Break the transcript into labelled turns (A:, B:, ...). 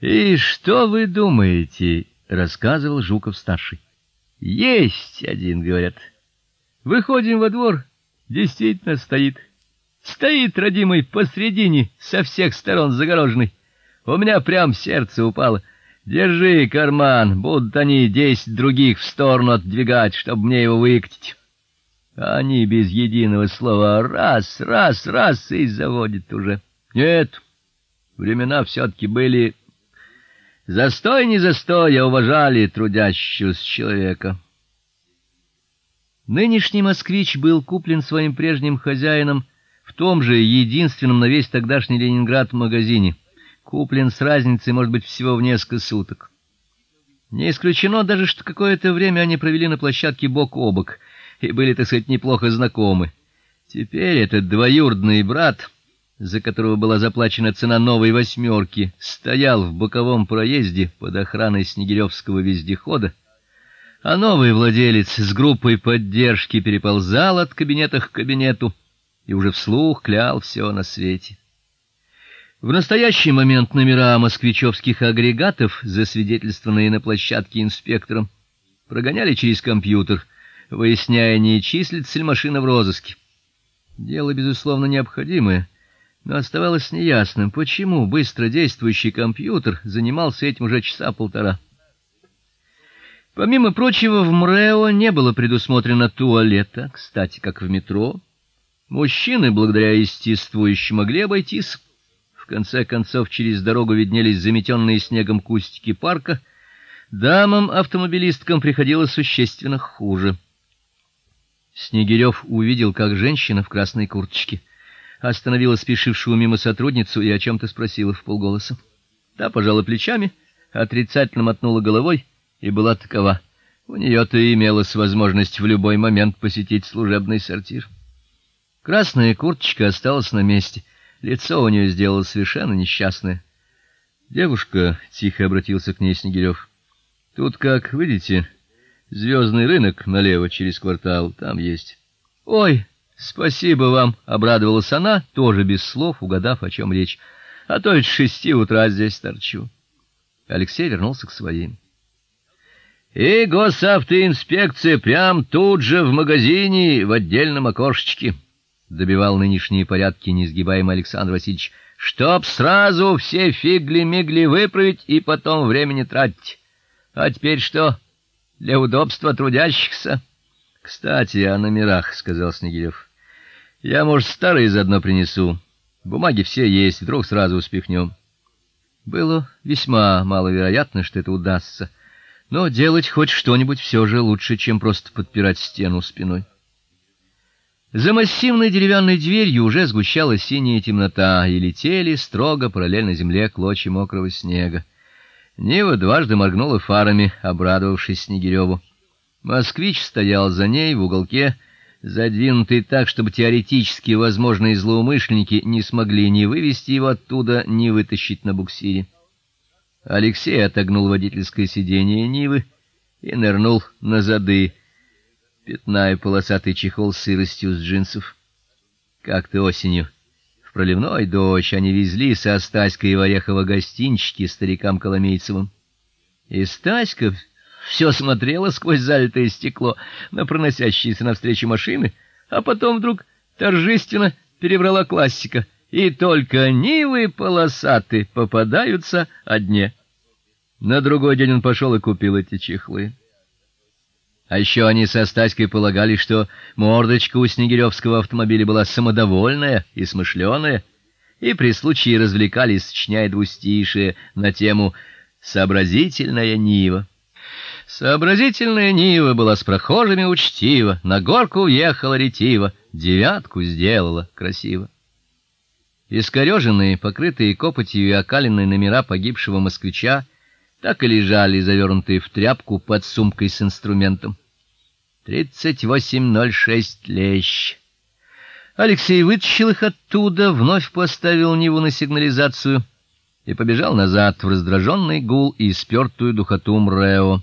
A: И что вы думаете, рассказывал Жуков старший. Есть один, говорят. Выходим во двор, действительно стоит. Стоит родимый посредине, со всех сторон загороженный. У меня прям сердце упало. Держи карман, будут они десять других в сторону отдвигать, чтобы мне его выкатить. Они без единого слова раз, раз, раз и заводят уже. Нет, времена все таки были застой не застой, а уважали трудящегося человека. Нынешний москвич был куплен своим прежним хозяином в том же единственном на весь тогдашний Ленинград магазине куплен с разницей, может быть, всего в несколько суток. Не исключено даже, что какое-то время они провели на площадке бок о бок и были, так сказать, неплохо знакомы. Теперь этот двоюродный брат, за которого была заплачена цена новой восьмерки, стоял в боковом проезде под охраной Снегиревского вездехода, а новый владелец с группой поддержки переползал от кабинета к кабинету и уже вслух клял все на свете. В настоящий момент номера москвичевских агрегатов, засвидетельствованные на площадке инспектором, прогоняли через компьютер, выясняя, не числится ли машина в розыске. Дело безусловно необходимое, но оставалось неясным, почему быстро действующий компьютер занимался этим уже часа полтора. Помимо прочего, в МРЭО не было предусмотрено туалета, кстати, как в метро. Мужчины, благодаря естествующему, могли обойтись конце концов через дорогу виднелись заметенные снегом кустики парка. Дамам-автомобилисткам приходилось существенно хуже. Снегирев увидел, как женщина в красной курточке остановила спешившую мимо сотрудницу и о чем то спросила вполголоса. Та пожала плечами, отрицательно мотнула головой и была такова. У нее то имелась возможность в любой момент посетить служебный сортир. Красная курточка осталась на месте. Лицо у нее сделалось совершенно несчастное. "Девушка", тихо обратился к ней Снегирев. "Тут, как видите, звездный рынок налево через квартал, там есть". "Ой, спасибо вам", обрадовалась она, тоже без слов, угадав, о чем речь. "А то ведь с шести утра здесь торчу". Алексей вернулся к своим. И госавтоинспекция прям тут же в магазине, в отдельном окошечке добивал нынешние порядки несгибаемый Александр Васильевич, чтоб сразу все фигли-мигли выправить и потом времени тратить. А теперь что? Для удобства трудящихся. Кстати, о номерах, сказал Снегирев. Я, может, старые заодно принесу. Бумаги все есть, вдруг сразу успехнем. Было весьма маловероятно, что это удастся, но делать хоть что-нибудь все же лучше, чем просто подпирать стену спиной. За массивной деревянной дверью уже сгущалась синяя темнота, и летели строго параллельно земле клочья мокрого снега. Нива дважды моргнула фарами, обрадовавшись Снегиреву. Москвич стоял за ней в уголке, задвинутый так, чтобы теоретически возможные злоумышленники не смогли ни вывести его оттуда, ни вытащить на буксире. Алексей отогнул водительское сиденье Нивы и нырнул на зады, пятная полосатый чехол с сыростью с джинсов. Как-то осенью в проливной дождь они везли со Стаськой в Орехово гостинчики старикам Коломейцевым. И Стаська все смотрела сквозь залитое стекло на проносящиеся навстречу машины, а потом вдруг торжественно перебрала классика, и только Нивы полосатые попадаются одни. На другой день он пошел и купил эти чехлы. А еще они со Стаськой полагали, что мордочка у Снегиревского автомобиля была самодовольная и смышленая, и при случае развлекались, сочиняя двустишие на тему «Сообразительная Нива». Сообразительная Нива была с прохожими учтива, на горку въехала ретиво, девятку сделала красиво. Искореженные, покрытые копотью и окаленные номера погибшего москвича так и лежали завернутые в тряпку под сумкой с инструментом. 3806 лещ. Алексей вытащил их оттуда, вновь поставил Ниву на сигнализацию и побежал назад в раздраженный гул и спёртую духоту МРЭО.